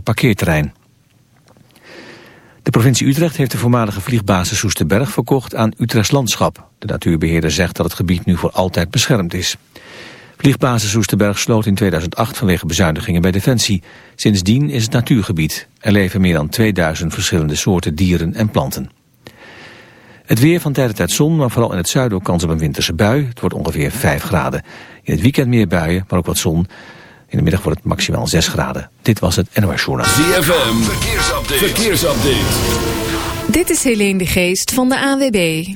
parkeerterrein. De provincie Utrecht heeft de voormalige vliegbasis Soesterberg verkocht aan Utrechts Landschap. De natuurbeheerder zegt dat het gebied nu voor altijd beschermd is. Vliegbasis Soesterberg sloot in 2008 vanwege bezuinigingen bij Defensie. Sindsdien is het natuurgebied. Er leven meer dan 2000 verschillende soorten dieren en planten. Het weer van tijd tot tijd zon, maar vooral in het zuiden ook kans op een winterse bui. Het wordt ongeveer 5 graden. In het weekend meer buien, maar ook wat zon. In de middag wordt het maximaal 6 graden. Dit was het NOS Journaal. ZFM, verkeersupdate. verkeersupdate. Dit is Helene de Geest van de AWB.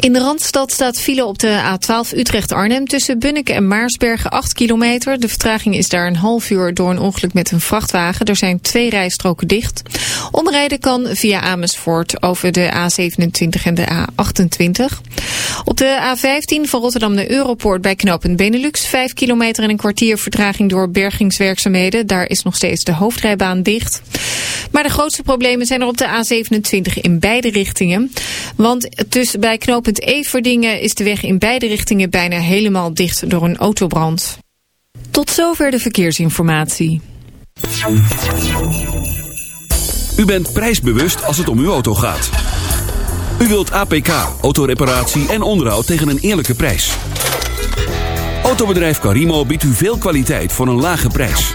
In de Randstad staat file op de A12 Utrecht-Arnhem tussen Bunneke en Maarsbergen 8 kilometer. De vertraging is daar een half uur door een ongeluk met een vrachtwagen. Er zijn twee rijstroken dicht. Omrijden kan via Amersfoort over de A27 en de A28. Op de A15 van Rotterdam naar Europoort bij knooppunt Benelux 5 kilometer en een kwartier vertraging door bergingswerkzaamheden. Daar is nog steeds de hoofdrijbaan dicht. Maar de grootste problemen zijn er op de A27 in beide richtingen. Want tussen bij knooppunt Everdingen is de weg in beide richtingen bijna helemaal dicht door een autobrand. Tot zover de verkeersinformatie. U bent prijsbewust als het om uw auto gaat. U wilt APK, autoreparatie en onderhoud tegen een eerlijke prijs. Autobedrijf Carimo biedt u veel kwaliteit voor een lage prijs.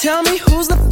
Tell me who's the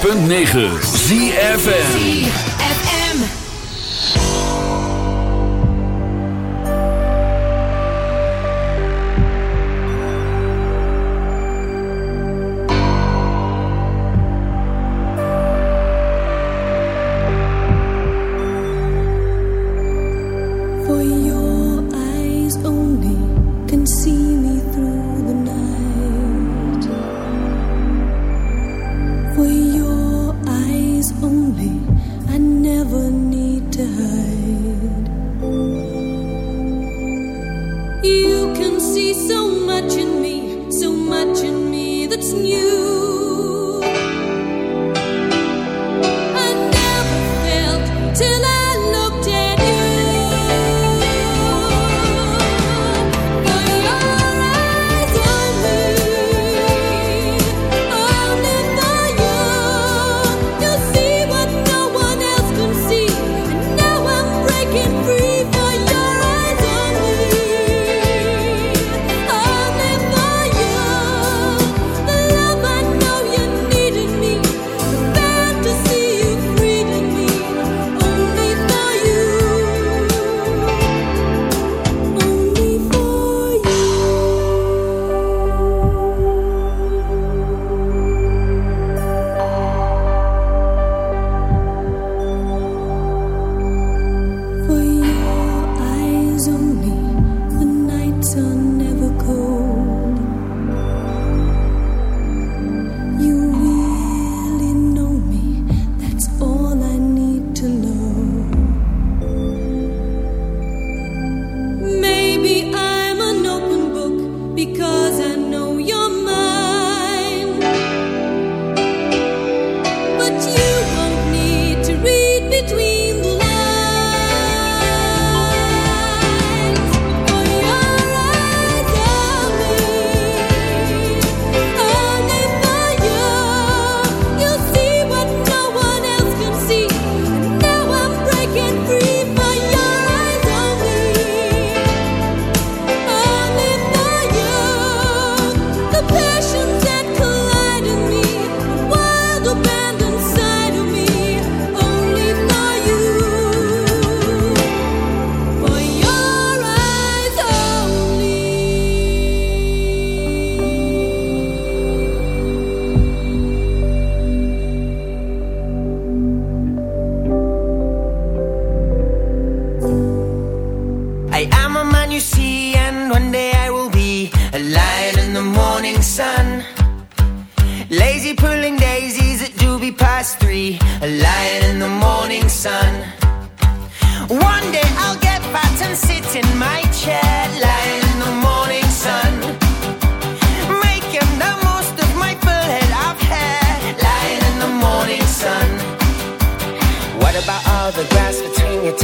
106.9 ZFM.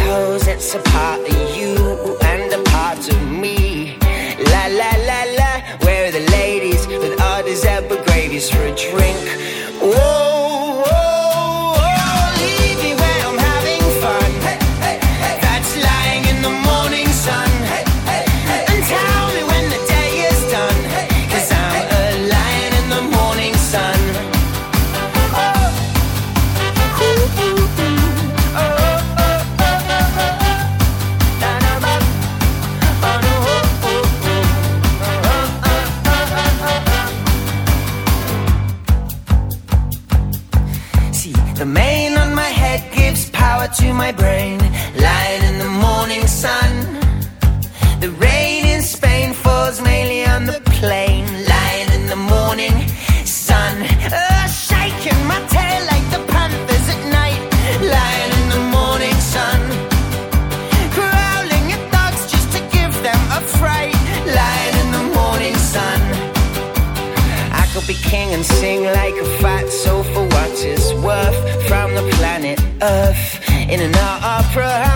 knows it's a part of you and a part of me. La la la la, where are the ladies with all these epigravies for a drink? sing like a fat soul for what it's worth from the planet Earth. In an opera house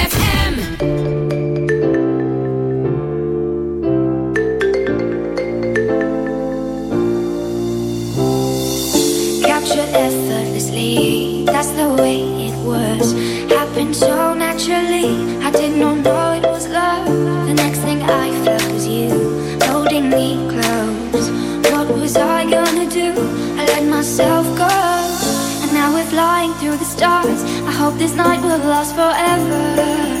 last forever.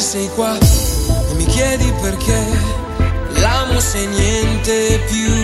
sei qua e mi chiedi perché. L'amo se niente più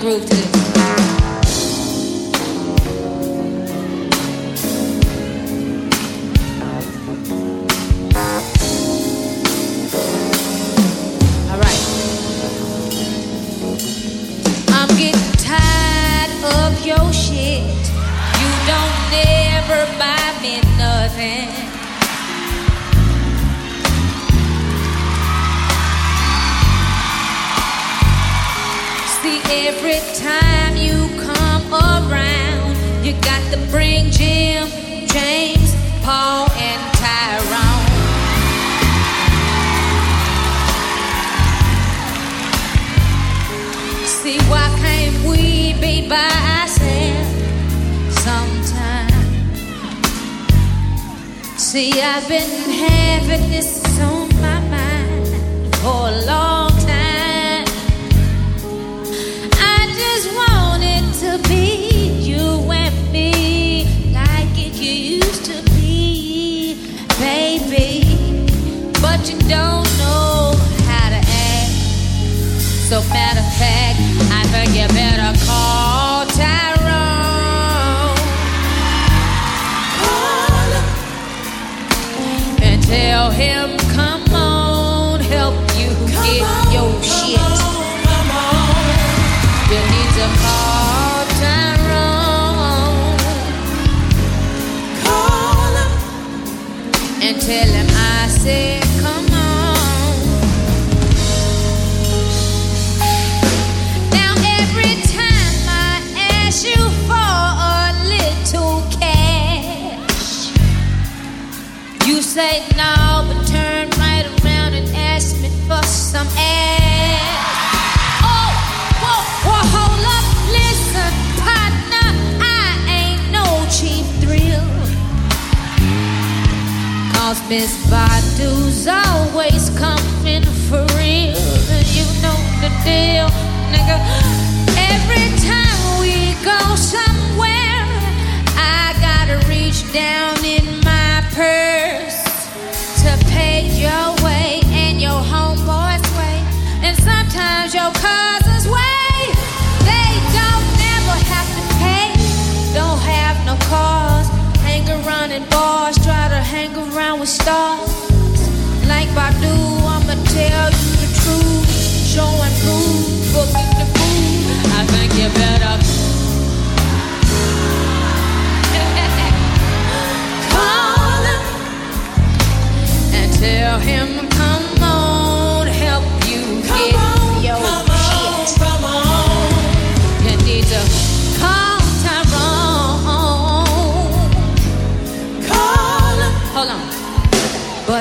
groove him. Come on, help you get your shit. On, come on. You need to always coming for real. You know the deal, nigga. Every time we go somewhere, I gotta reach down in my purse to pay your way and your homeboy's way. And sometimes your cousin's way. They don't never have to pay, don't have no cars. Hang around in bars, try to hang around with stars. Like Badu, I'ma tell you the truth. Show and prove, booking the. I think you better call him and tell him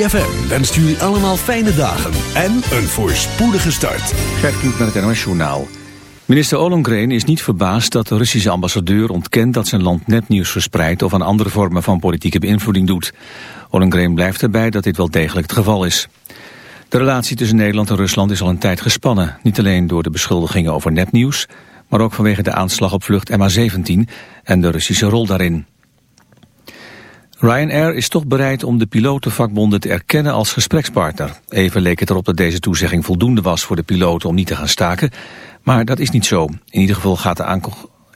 ZFM wenst jullie allemaal fijne dagen en een voorspoedige start. Gert met het NOS Journaal. Minister Ollongren is niet verbaasd dat de Russische ambassadeur ontkent dat zijn land nepnieuws verspreidt of aan andere vormen van politieke beïnvloeding doet. Ollongren blijft erbij dat dit wel degelijk het geval is. De relatie tussen Nederland en Rusland is al een tijd gespannen. Niet alleen door de beschuldigingen over nepnieuws, maar ook vanwege de aanslag op vlucht MH17 en de Russische rol daarin. Ryanair is toch bereid om de pilotenvakbonden te erkennen als gesprekspartner. Even leek het erop dat deze toezegging voldoende was voor de piloten om niet te gaan staken. Maar dat is niet zo. In ieder geval gaat de,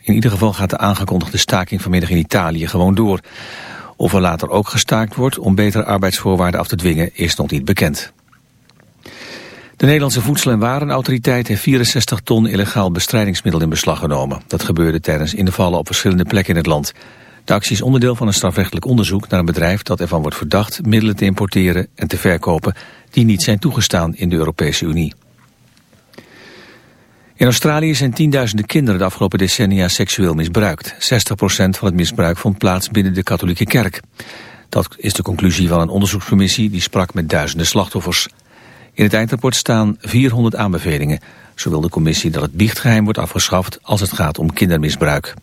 in ieder geval gaat de aangekondigde staking vanmiddag in Italië gewoon door. Of er later ook gestaakt wordt om betere arbeidsvoorwaarden af te dwingen is nog niet bekend. De Nederlandse Voedsel- en Warenautoriteit heeft 64 ton illegaal bestrijdingsmiddel in beslag genomen. Dat gebeurde tijdens invallen op verschillende plekken in het land. De actie is onderdeel van een strafrechtelijk onderzoek naar een bedrijf dat ervan wordt verdacht middelen te importeren en te verkopen die niet zijn toegestaan in de Europese Unie. In Australië zijn tienduizenden kinderen de afgelopen decennia seksueel misbruikt. 60% van het misbruik vond plaats binnen de katholieke kerk. Dat is de conclusie van een onderzoekscommissie die sprak met duizenden slachtoffers. In het eindrapport staan 400 aanbevelingen. Zo wil de commissie dat het biechtgeheim wordt afgeschaft als het gaat om kindermisbruik.